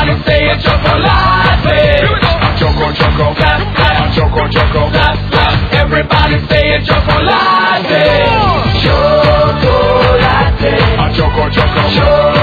body say a chocolate. I'm choco choco. That's that. Choco choco. That's that. Everybody say a eh? chocolate. Choco choco.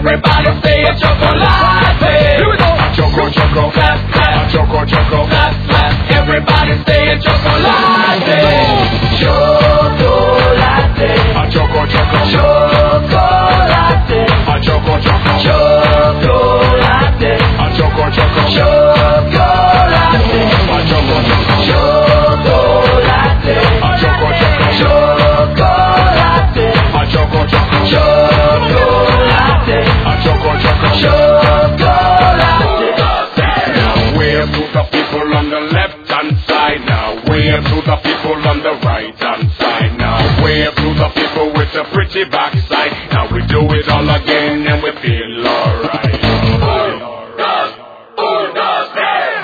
Everybody say people on the left hand side. Now wave to the people on the right hand side. Now wave to the people with the pretty backside. Now we do it all again and we feel alright.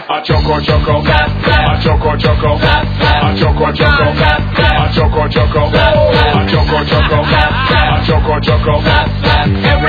A choco choco. A choco choco. A choco choco. A choco choco. A choco choco. A choco choco.